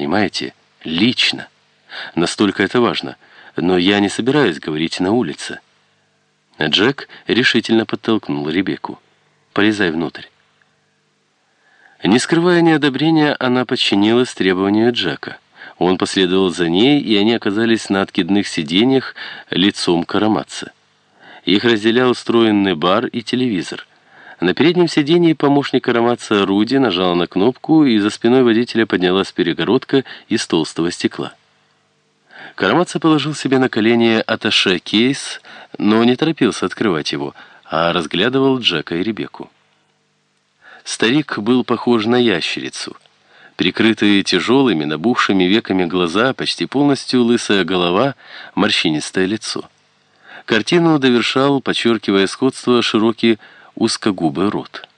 Понимаете? Лично. Настолько это важно. Но я не собираюсь говорить на улице. Джек решительно подтолкнул Ребекку. «Полезай внутрь». Не скрывая неодобрения, она подчинилась требованию Джека. Он последовал за ней, и они оказались на откидных сиденьях лицом к. Их разделял устроенный бар и телевизор. На переднем сиденье помощник Араматца Руди нажал на кнопку, и за спиной водителя поднялась перегородка из толстого стекла. Карамаца положил себе на колени аташе кейс, но не торопился открывать его, а разглядывал Джека и Ребекку. Старик был похож на ящерицу. Прикрытые тяжелыми, набухшими веками глаза, почти полностью лысая голова, морщинистое лицо. Картину довершал, подчеркивая сходство, широкий узкогубый рот.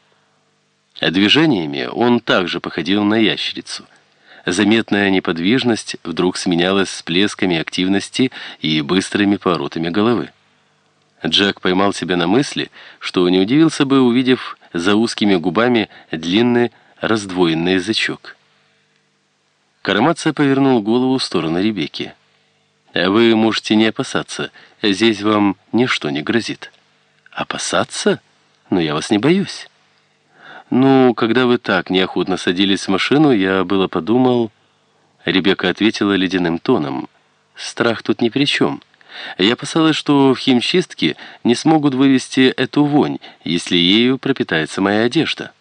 А движениями он также походил на ящерицу. Заметная неподвижность вдруг сменялась всплесками активности и быстрыми поворотами головы. Джек поймал себя на мысли, что не удивился бы, увидев за узкими губами длинный раздвоенный язычок. Карамаца повернул голову в сторону Ребекки. «Вы можете не опасаться, здесь вам ничто не грозит». «Опасаться? Но я вас не боюсь». «Ну, когда вы так неохотно садились в машину, я было подумал...» Ребекка ответила ледяным тоном. «Страх тут ни при чем». Я опасалась, что в химчистке не смогут вывести эту вонь, если ею пропитается моя одежда.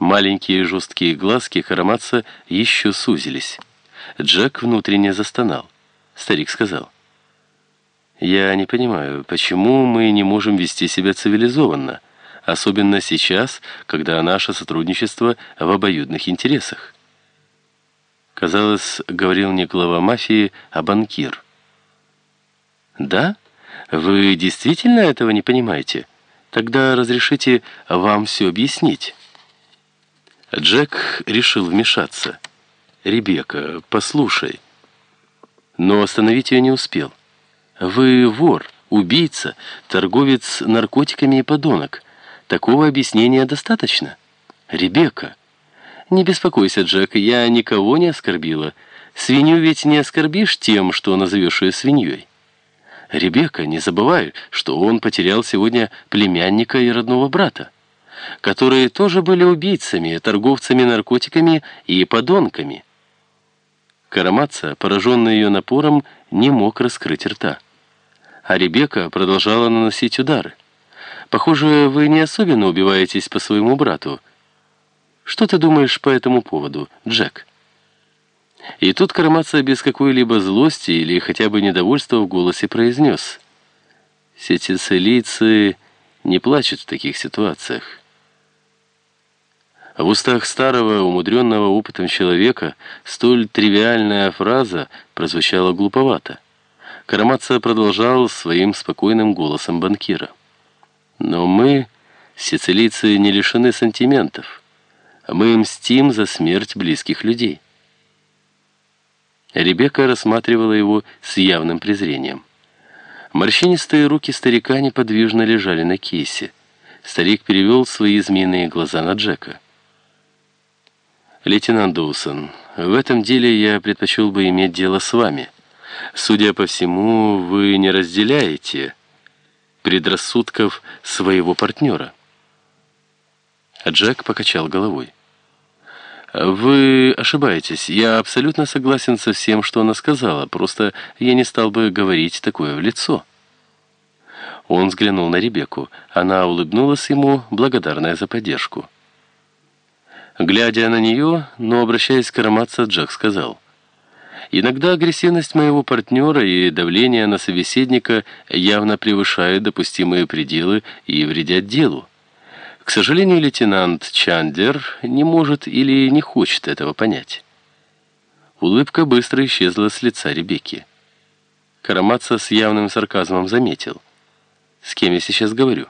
Маленькие жесткие глазки Караматца еще сузились. Джек внутренне застонал. Старик сказал, «Я не понимаю, почему мы не можем вести себя цивилизованно, особенно сейчас, когда наше сотрудничество в обоюдных интересах?» Казалось, говорил не глава мафии, а банкир. «Да? Вы действительно этого не понимаете? Тогда разрешите вам все объяснить». Джек решил вмешаться. «Ребекка, послушай». Но остановить ее не успел. «Вы вор, убийца, торговец наркотиками и подонок. Такого объяснения достаточно?» «Ребекка». «Не беспокойся, Джек, я никого не оскорбила. Свинью ведь не оскорбишь тем, что назовешь ее свиньей». Ребекка, не забывай, что он потерял сегодня племянника и родного брата, которые тоже были убийцами, торговцами наркотиками и подонками. Карамаца, пораженный ее напором, не мог раскрыть рта. А Ребекка продолжала наносить удары. «Похоже, вы не особенно убиваетесь по своему брату. Что ты думаешь по этому поводу, Джек?» И тут Карамаца без какой-либо злости или хотя бы недовольства в голосе произнес. «Сетицилийцы не плачут в таких ситуациях». В устах старого, умудренного опытом человека, столь тривиальная фраза прозвучала глуповато. Карамаца продолжал своим спокойным голосом банкира. «Но мы, сицилийцы, не лишены сантиментов. Мы мстим за смерть близких людей». Ребекка рассматривала его с явным презрением. Морщинистые руки старика неподвижно лежали на кейсе. Старик перевел свои змеиные глаза на Джека. «Лейтенант Доусон, в этом деле я предпочел бы иметь дело с вами. Судя по всему, вы не разделяете предрассудков своего партнера». Джек покачал головой. «Вы ошибаетесь. Я абсолютно согласен со всем, что она сказала. Просто я не стал бы говорить такое в лицо». Он взглянул на Ребекку. Она улыбнулась ему, благодарная за поддержку. Глядя на нее, но обращаясь к Караматце, Джек сказал, «Иногда агрессивность моего партнера и давление на собеседника явно превышают допустимые пределы и вредят делу. К сожалению, лейтенант Чандлер не может или не хочет этого понять. Улыбка быстро исчезла с лица Ребекки. Карамаца с явным сарказмом заметил. «С кем я сейчас говорю?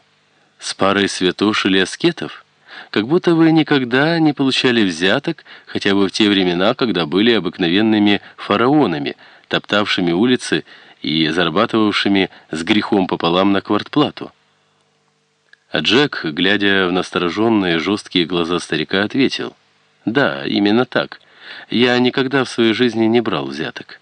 С парой святош или аскетов? Как будто вы никогда не получали взяток, хотя бы в те времена, когда были обыкновенными фараонами, топтавшими улицы и зарабатывавшими с грехом пополам на квартплату». А Джек, глядя в настороженные жесткие глаза старика, ответил. «Да, именно так. Я никогда в своей жизни не брал взяток.